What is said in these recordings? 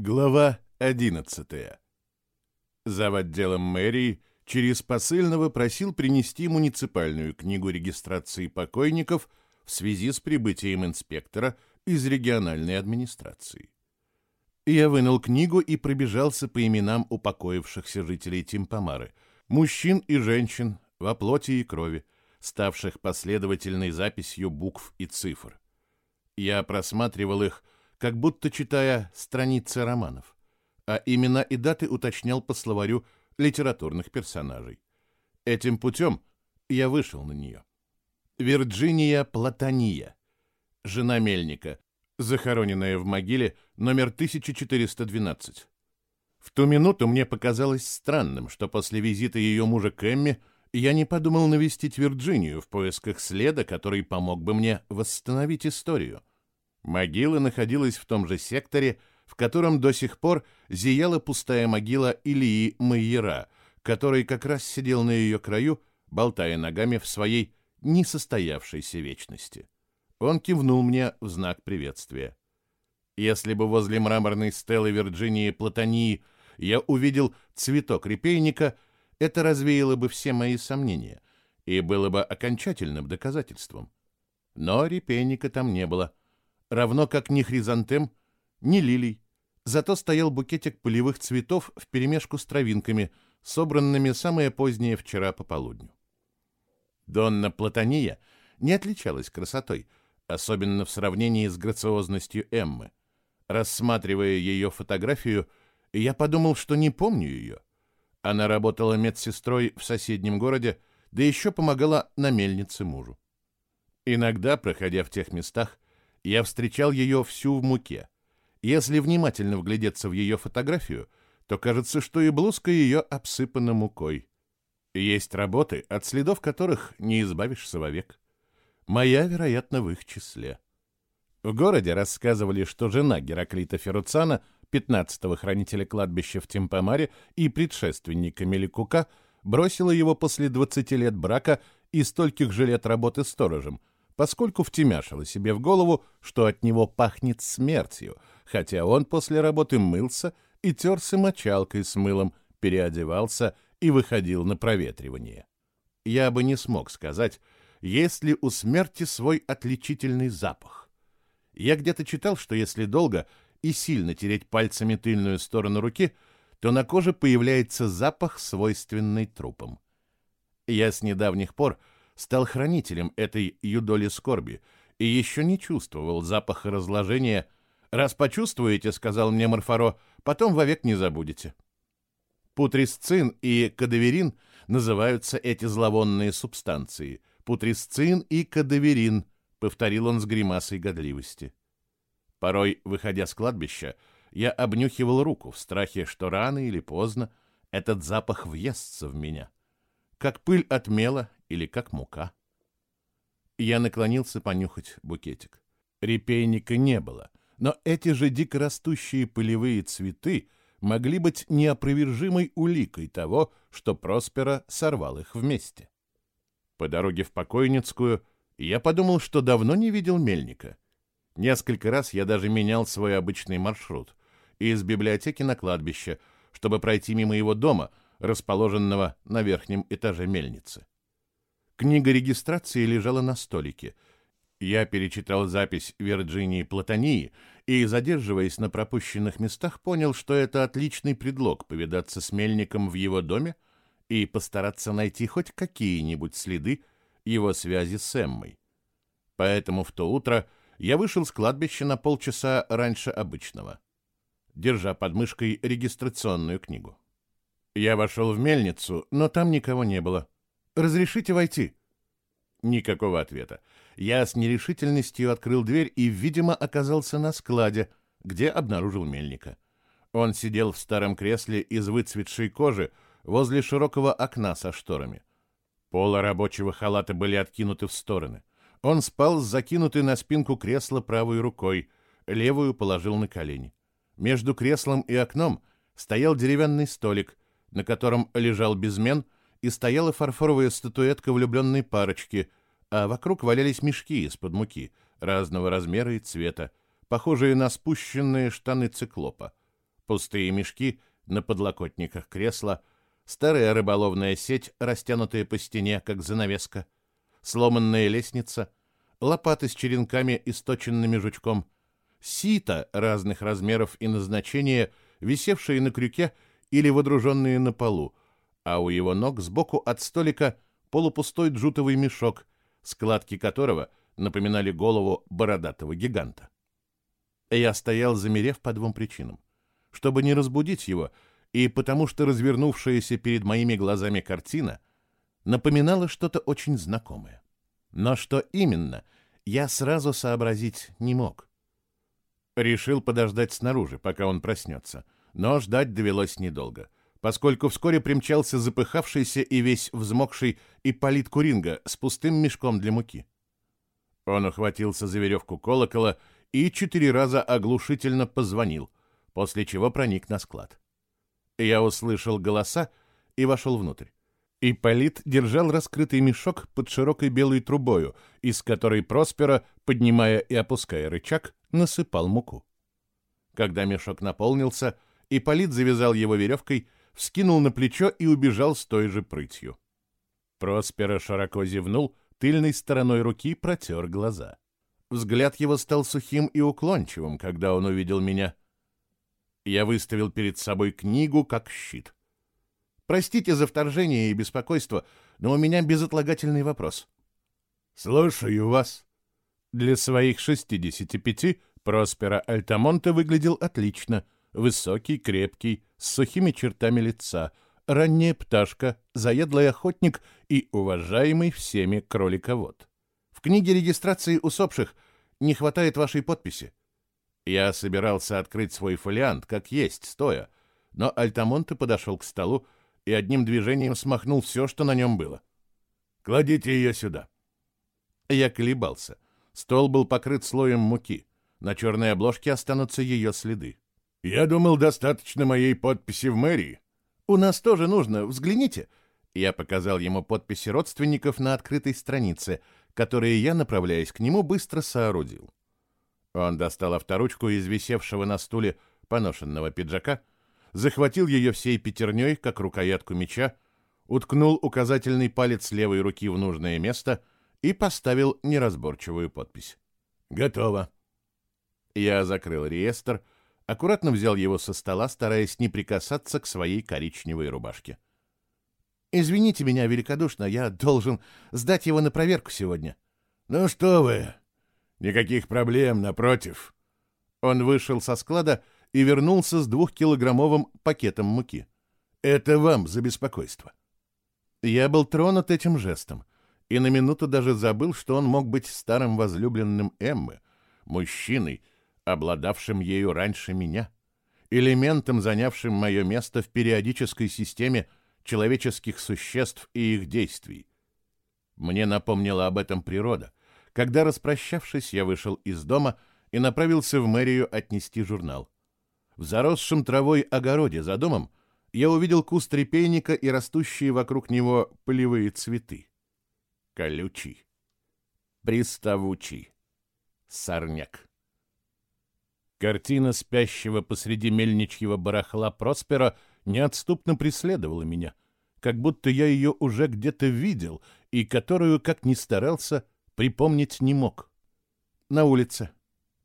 Глава 11. Зав. отделом мэрии через посыльного просил принести муниципальную книгу регистрации покойников в связи с прибытием инспектора из региональной администрации. Я вынул книгу и пробежался по именам упокоившихся жителей Тимпомары, мужчин и женщин во плоти и крови, ставших последовательной записью букв и цифр. Я просматривал их, как будто читая страницы романов, а имена и даты уточнял по словарю литературных персонажей. Этим путем я вышел на нее. Вирджиния Платония, жена Мельника, захороненная в могиле номер 1412. В ту минуту мне показалось странным, что после визита ее мужа к Эмме я не подумал навестить Вирджинию в поисках следа, который помог бы мне восстановить историю. Могила находилась в том же секторе, в котором до сих пор зияла пустая могила Ильи Майера, который как раз сидел на ее краю, болтая ногами в своей несостоявшейся вечности. Он кивнул мне в знак приветствия. Если бы возле мраморной стелы Вирджинии Платонии я увидел цветок репейника, это развеяло бы все мои сомнения и было бы окончательным доказательством. Но репейника там не было — равно как ни хризантем, ни лилий. Зато стоял букетик полевых цветов вперемешку с травинками, собранными самое позднее вчера пополудню. Донна Платония не отличалась красотой, особенно в сравнении с грациозностью Эммы. Рассматривая ее фотографию, я подумал, что не помню ее. Она работала медсестрой в соседнем городе, да еще помогала на мельнице мужу. Иногда, проходя в тех местах, я встречал ее всю в муке. Если внимательно вглядеться в ее фотографию, то кажется, что и блузка ее обсыпана мукой. Есть работы, от следов которых не избавишься вовек. Моя, вероятно, в их числе. В городе рассказывали, что жена Гераклита Феруцана, 15-го хранителя кладбища в Темпомаре и предшественника Меликука, бросила его после 20 лет брака и стольких же лет работы сторожем, поскольку втемяшила себе в голову, что от него пахнет смертью, хотя он после работы мылся и терся мочалкой с мылом, переодевался и выходил на проветривание. Я бы не смог сказать, есть ли у смерти свой отличительный запах. Я где-то читал, что если долго и сильно тереть пальцами тыльную сторону руки, то на коже появляется запах, свойственный трупам. Я с недавних пор стал хранителем этой юдоли скорби и еще не чувствовал запаха разложения. «Раз почувствуете, — сказал мне Марфаро, — потом вовек не забудете». Путрисцин и кадаверин называются эти зловонные субстанции. Путрисцин и кадаверин, — повторил он с гримасой годливости. Порой, выходя с кладбища, я обнюхивал руку в страхе, что рано или поздно этот запах въестся в меня. Как пыль от мела или как мука. Я наклонился понюхать букетик. Репейника не было, но эти же дикорастущие полевые цветы могли быть неопровержимой уликой того, что Проспера сорвал их вместе. По дороге в покойницкую я подумал, что давно не видел мельника. Несколько раз я даже менял свой обычный маршрут из библиотеки на кладбище, чтобы пройти мимо его дома, расположенного на верхнем этаже мельницы. Книга регистрации лежала на столике. Я перечитал запись Вирджинии Платонии и, задерживаясь на пропущенных местах, понял, что это отличный предлог повидаться с Мельником в его доме и постараться найти хоть какие-нибудь следы его связи с Эммой. Поэтому в то утро я вышел с кладбища на полчаса раньше обычного, держа под мышкой регистрационную книгу. Я вошел в мельницу, но там никого не было. «Разрешите войти?» Никакого ответа. Я с нерешительностью открыл дверь и, видимо, оказался на складе, где обнаружил мельника. Он сидел в старом кресле из выцветшей кожи возле широкого окна со шторами. Полы рабочего халата были откинуты в стороны. Он спал с закинутой на спинку кресла правой рукой, левую положил на колени. Между креслом и окном стоял деревянный столик, на котором лежал безмен — и стояла фарфоровая статуэтка влюбленной парочки, а вокруг валялись мешки из-под муки разного размера и цвета, похожие на спущенные штаны циклопа. Пустые мешки на подлокотниках кресла, старая рыболовная сеть, растянутая по стене, как занавеска, сломанная лестница, лопаты с черенками и сточенными жучком, сито разных размеров и назначения, висевшие на крюке или водруженные на полу, а у его ног сбоку от столика полупустой джутовый мешок, складки которого напоминали голову бородатого гиганта. Я стоял, замерев по двум причинам. Чтобы не разбудить его, и потому что развернувшаяся перед моими глазами картина напоминала что-то очень знакомое. Но что именно, я сразу сообразить не мог. Решил подождать снаружи, пока он проснется, но ждать довелось недолго, поскольку вскоре примчался запыхавшийся и весь взмокший Ипполит Куринга с пустым мешком для муки. Он ухватился за веревку колокола и четыре раза оглушительно позвонил, после чего проник на склад. Я услышал голоса и вошел внутрь. Ипполит держал раскрытый мешок под широкой белой трубою, из которой Проспера, поднимая и опуская рычаг, насыпал муку. Когда мешок наполнился, Ипполит завязал его веревкой, вскинул на плечо и убежал с той же прытью. Проспера широко зевнул — тыльной стороной руки протер глаза. Взгляд его стал сухим и уклончивым, когда он увидел меня. Я выставил перед собой книгу как щит. «Простите за вторжение и беспокойство, но у меня безотлагательный вопрос». «Слушаю вас». Для своих 65 Проспера Альтамонте выглядел отлично. Высокий, крепкий, с сухими чертами лица — ранняя пташка, заедлый охотник и уважаемый всеми кроликовод. В книге регистрации усопших не хватает вашей подписи. Я собирался открыть свой фолиант, как есть, стоя, но Альтамонте подошел к столу и одним движением смахнул все, что на нем было. «Кладите ее сюда». Я колебался. Стол был покрыт слоем муки. На черной обложке останутся ее следы. «Я думал, достаточно моей подписи в мэрии», «У нас тоже нужно, взгляните». Я показал ему подписи родственников на открытой странице, которые я, направляясь к нему, быстро соорудил. Он достал авторучку из висевшего на стуле поношенного пиджака, захватил ее всей пятерней, как рукоятку меча, уткнул указательный палец левой руки в нужное место и поставил неразборчивую подпись. «Готово». Я закрыл реестр, — аккуратно взял его со стола, стараясь не прикасаться к своей коричневой рубашке. «Извините меня великодушно, я должен сдать его на проверку сегодня». «Ну что вы, никаких проблем, напротив». Он вышел со склада и вернулся с двухкилограммовым пакетом муки. «Это вам за беспокойство». Я был тронут этим жестом и на минуту даже забыл, что он мог быть старым возлюбленным Эммы, мужчиной, обладавшим ею раньше меня, элементом, занявшим мое место в периодической системе человеческих существ и их действий. Мне напомнила об этом природа, когда, распрощавшись, я вышел из дома и направился в мэрию отнести журнал. В заросшем травой огороде за домом я увидел куст репейника и растущие вокруг него полевые цветы. Колючий, приставучий, сорняк. Картина спящего посреди мельничьего барахла Проспера неотступно преследовала меня, как будто я ее уже где-то видел и которую, как ни старался, припомнить не мог. На улице,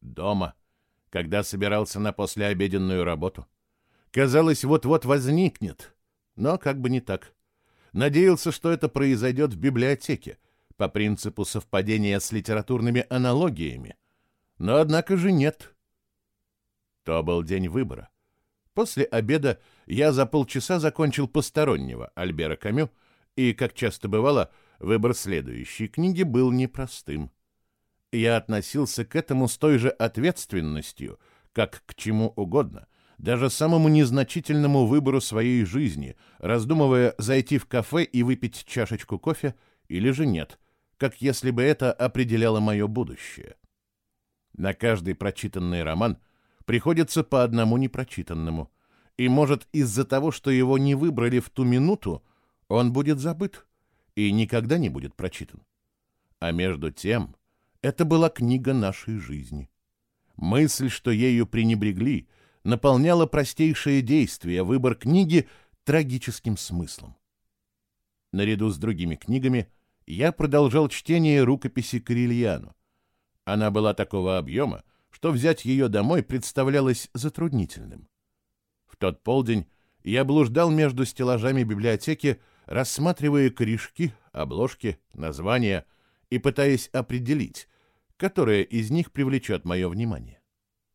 дома, когда собирался на послеобеденную работу. Казалось, вот-вот возникнет, но как бы не так. Надеялся, что это произойдет в библиотеке, по принципу совпадения с литературными аналогиями. Но однако же нет. То был день выбора. После обеда я за полчаса закончил постороннего Альбера Камю, и, как часто бывало, выбор следующей книги был непростым. Я относился к этому с той же ответственностью, как к чему угодно, даже самому незначительному выбору своей жизни, раздумывая зайти в кафе и выпить чашечку кофе или же нет, как если бы это определяло мое будущее. На каждый прочитанный роман – приходится по одному непрочитанному. И, может, из-за того, что его не выбрали в ту минуту, он будет забыт и никогда не будет прочитан. А между тем, это была книга нашей жизни. Мысль, что ею пренебрегли, наполняло простейшее действие, выбор книги трагическим смыслом. Наряду с другими книгами я продолжал чтение рукописи Карельяну. Она была такого объема, что взять ее домой представлялось затруднительным. В тот полдень я блуждал между стеллажами библиотеки, рассматривая корешки, обложки, названия и пытаясь определить, которая из них привлечет мое внимание.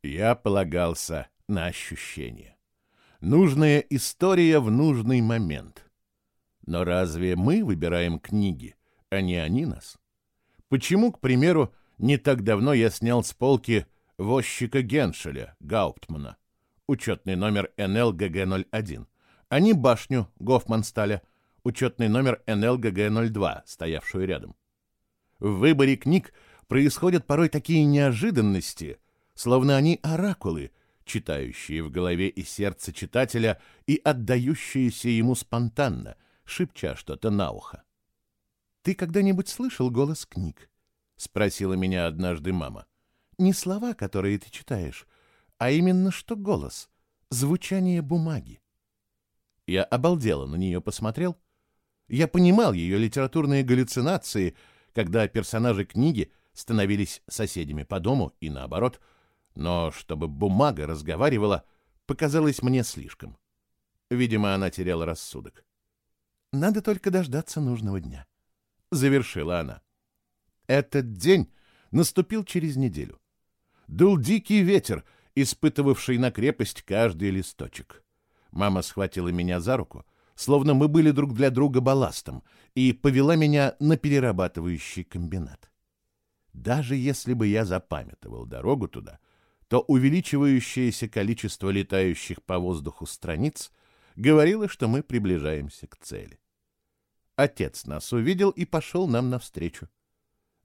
Я полагался на ощущение. Нужная история в нужный момент. Но разве мы выбираем книги, а не они нас? Почему, к примеру, не так давно я снял с полки возчика Геншеля, Гауптмана, учетный номер НЛГГ-01, а не башню Гофмансталя, учетный номер НЛГГ-02, стоявшую рядом. В выборе книг происходят порой такие неожиданности, словно они оракулы, читающие в голове и сердце читателя и отдающиеся ему спонтанно, шепча что-то на ухо. «Ты когда-нибудь слышал голос книг?» — спросила меня однажды мама. «Не слова, которые ты читаешь, а именно что голос, звучание бумаги». Я обалдело на нее посмотрел. Я понимал ее литературные галлюцинации, когда персонажи книги становились соседями по дому и наоборот, но чтобы бумага разговаривала, показалось мне слишком. Видимо, она теряла рассудок. «Надо только дождаться нужного дня», — завершила она. Этот день наступил через неделю. Дул дикий ветер, испытывавший на крепость каждый листочек. Мама схватила меня за руку, словно мы были друг для друга балластом, и повела меня на перерабатывающий комбинат. Даже если бы я запамятовал дорогу туда, то увеличивающееся количество летающих по воздуху страниц говорило, что мы приближаемся к цели. Отец нас увидел и пошел нам навстречу.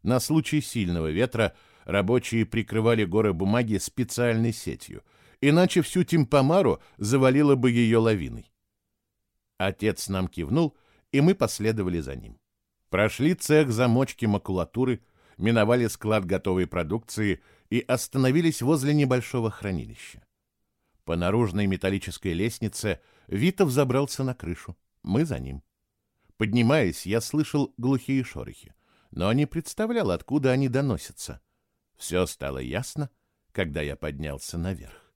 На случай сильного ветра рабочие прикрывали горы бумаги специальной сетью, иначе всю Тимпомару завалило бы ее лавиной. Отец нам кивнул, и мы последовали за ним. Прошли цех замочки макулатуры, миновали склад готовой продукции и остановились возле небольшого хранилища. По наружной металлической лестнице Витов забрался на крышу. Мы за ним. Поднимаясь, я слышал глухие шорохи, но не представлял, откуда они доносятся. Все стало ясно, когда я поднялся наверх.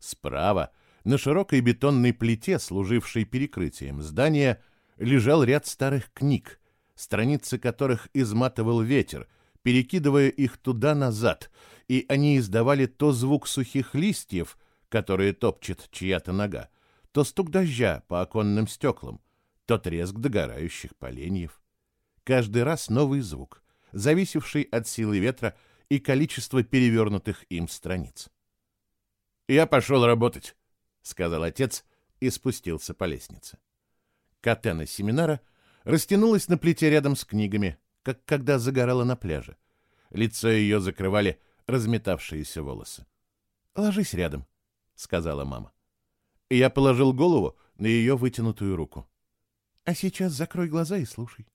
Справа, на широкой бетонной плите, служившей перекрытием здания, лежал ряд старых книг, страницы которых изматывал ветер, перекидывая их туда-назад, и они издавали то звук сухих листьев, которые топчет чья-то нога, то стук дождя по оконным стеклам, то треск догорающих поленьев. Каждый раз новый звук, зависевший от силы ветра и количества перевернутых им страниц. «Я пошел работать», — сказал отец и спустился по лестнице. Катена семинара растянулась на плите рядом с книгами, как когда загорала на пляже. Лицо ее закрывали разметавшиеся волосы. «Ложись рядом», — сказала мама. Я положил голову на ее вытянутую руку. «А сейчас закрой глаза и слушай».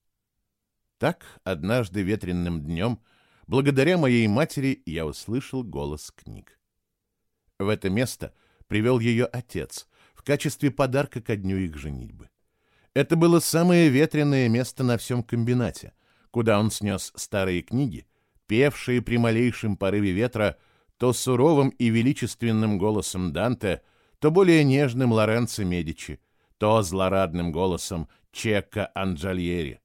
Так, однажды ветренным днем, благодаря моей матери, я услышал голос книг. В это место привел ее отец в качестве подарка ко дню их женитьбы. Это было самое ветреное место на всем комбинате, куда он снес старые книги, певшие при малейшем порыве ветра то суровым и величественным голосом Данте, то более нежным Лоренцо Медичи, то злорадным голосом Чекка Анджальери.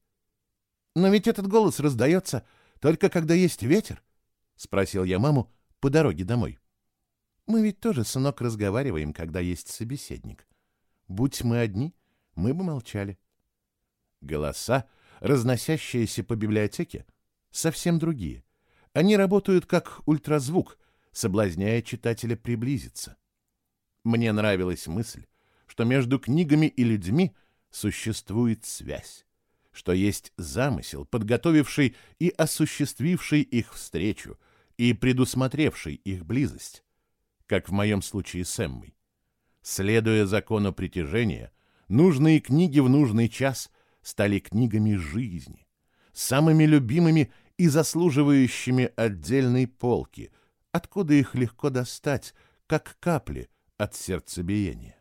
«Но ведь этот голос раздается только когда есть ветер?» — спросил я маму по дороге домой. Мы ведь тоже, сынок, разговариваем, когда есть собеседник. Будь мы одни, мы бы молчали. Голоса, разносящиеся по библиотеке, совсем другие. Они работают как ультразвук, соблазняя читателя приблизиться. Мне нравилась мысль, что между книгами и людьми существует связь, что есть замысел, подготовивший и осуществивший их встречу, и предусмотревший их близость как в моем случае с Эммой. Следуя закону притяжения, нужные книги в нужный час стали книгами жизни, самыми любимыми и заслуживающими отдельной полки, откуда их легко достать, как капли, от сердцебиения.